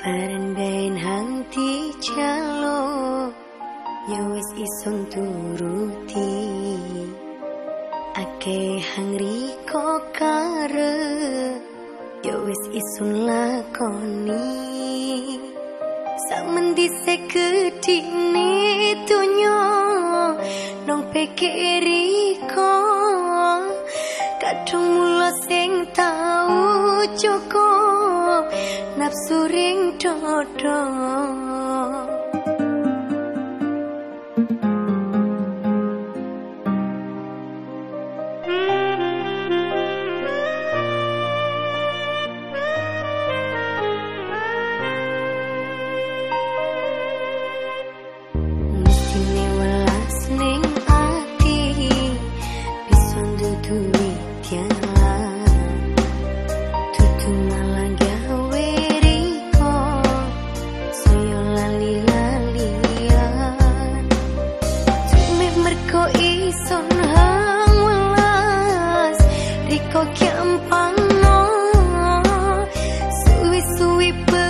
Arendain hangti calo Yowes isong turuti. Ake hangri kokare Yowes isong lakoni. Samen di seketini tunyo Nong pekeri ko Kadung mula sing tau joko nafsu ring tu e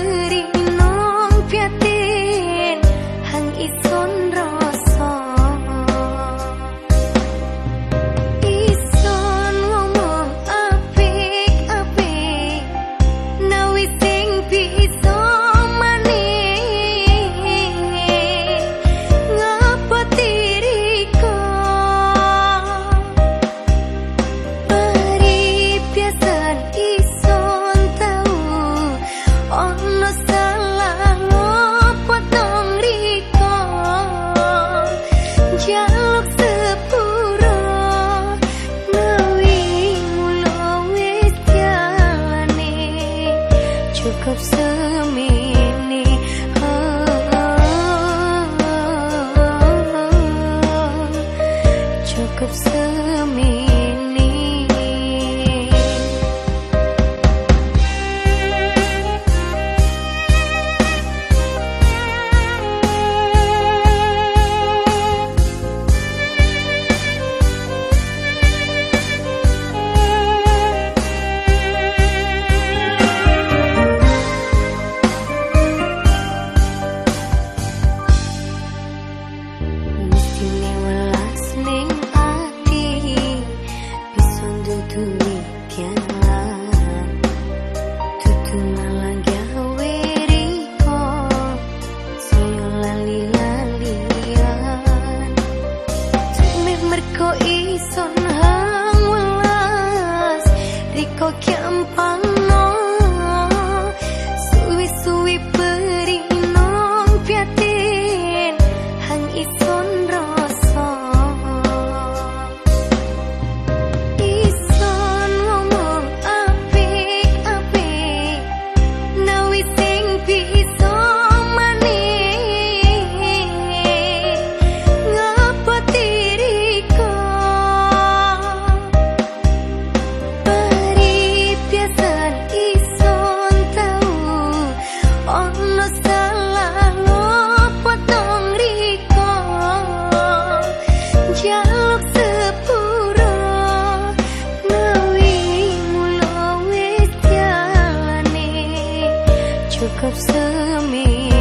cukup semini oh, Cukup semini Berko ison hang welas Riko kiampang cukup semi